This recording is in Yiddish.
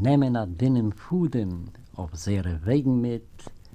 nehmen a dünnen Fuden auf sehr Wegen mit,